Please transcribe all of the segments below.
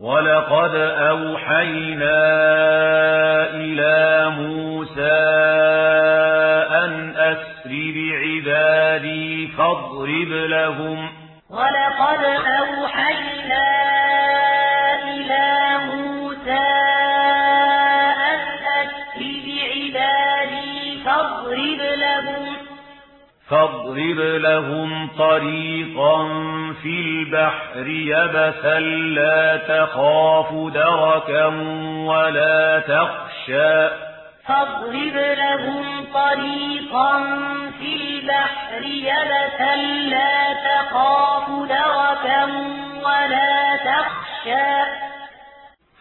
وَلَقَدْ أَوْحَيْنَا إِلَى مُوسَى أَنْ أَسْرِ بِعِبَادِي فَاضْرِبْ لَهُمْ وَلَقَدْ أَوْحَيْنَا واضرب لهم طريقا في البحر يبسا لا تخاف دركا ولا تخشى. فاضرب لهم طريقا في البحر يبسا لا تخاف دركا ولا تخشى.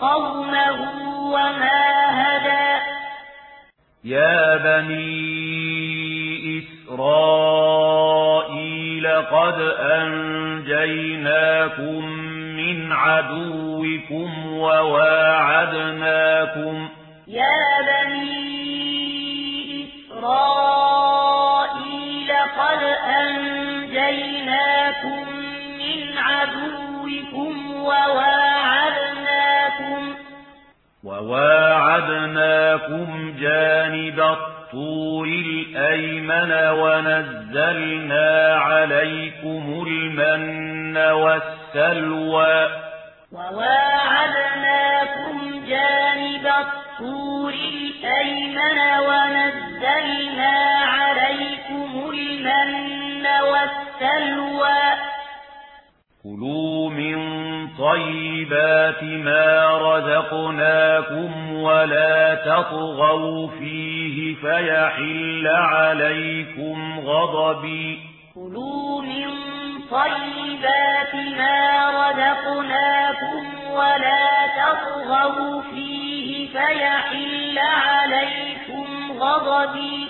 قومه وما هدى. يا بني إسرائيل قد أنجيناكم من عدوكم وواعدناكم. يا بني إسرائيل قد أنجيناكم من عدوكم وواعدناكم. وواعدناكم جانب الطور الأيمن ونزلنا عليكم المن والسلوى وواعدناكم جانب الطور الأيمن ونزلنا عليكم المن والسلوى كُلُوا مِن طَيِّبَاتِ مَا رَزَقْنَاكُمْ وَلَا تَطْغَوْا فِيهِ فَيَحِلَّ عَلَيْكُمْ غَضَبِي كُلُوا مِن طَيِّبَاتِ مَا رَزَقْنَاكُمْ وَلَا تَطْغَوْا فِيهِ فَيَحِلَّ عَلَيْكُمْ غَضَبِي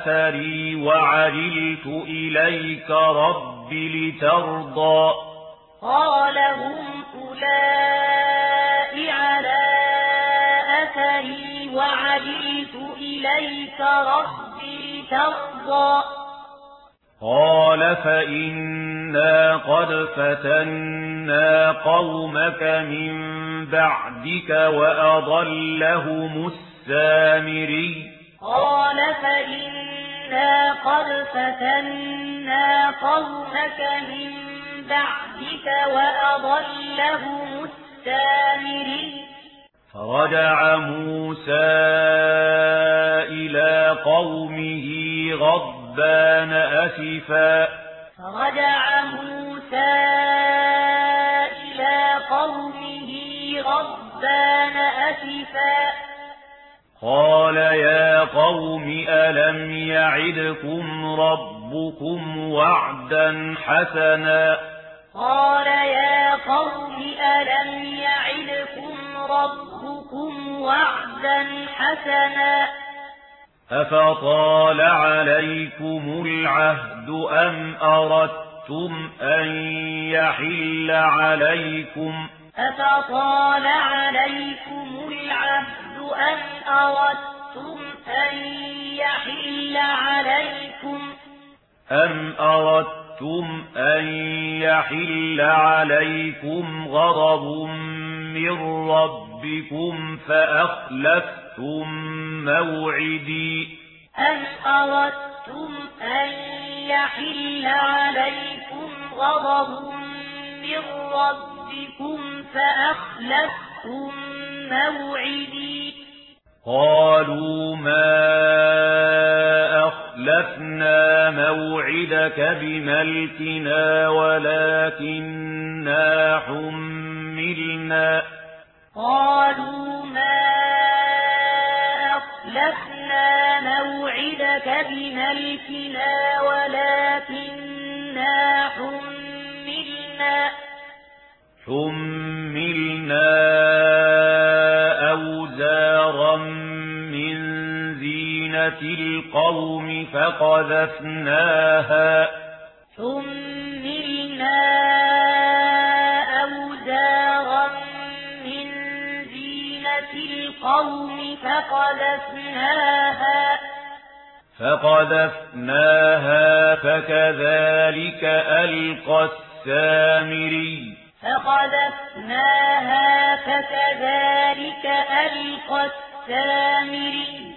أثري وعجلت إليك رب لترضى قال هم أُولَاءِ على أثري وعجلت إليك رب لترضى قال فإنا قد فتنا قومك من بعدك وأضلهم السامري قال فإنا قد فتنا قومك من بعدك وأضلهم السامرين. فرجع موسى إلى قومه غضبان أسفا. فرجع موسى إلى قومه غضبان أسفا. قال يا قوم ألم يعدكم ربكم وعدا حسنا؟ قال يا قوم ألم يعدكم ربكم وعدا حسنا؟ أفطال عليكم العهد أم أردتم أن يحل عليكم؟ أفطال عليكم العهد أَمْ أردتم أن يحل عليكم أم أردتم أن يحل عليكم غضب من ربكم فأخلفتم موعدي أم أردتم أن يحل عليكم غضب من ربكم فأخلفتم موعدي قالوا ما أخلفنا موعدك بملكنا ولكننا حملنا قالوا ما أخلفنا موعدك بملكنا ولكننا حملنا حملنا القوم فقذفناها. ثملنا أوزارا من زينة القوم فقذفناها. فقذفناها فكذلك ألقى السامري. فقذفناها فكذلك ألقى السامري.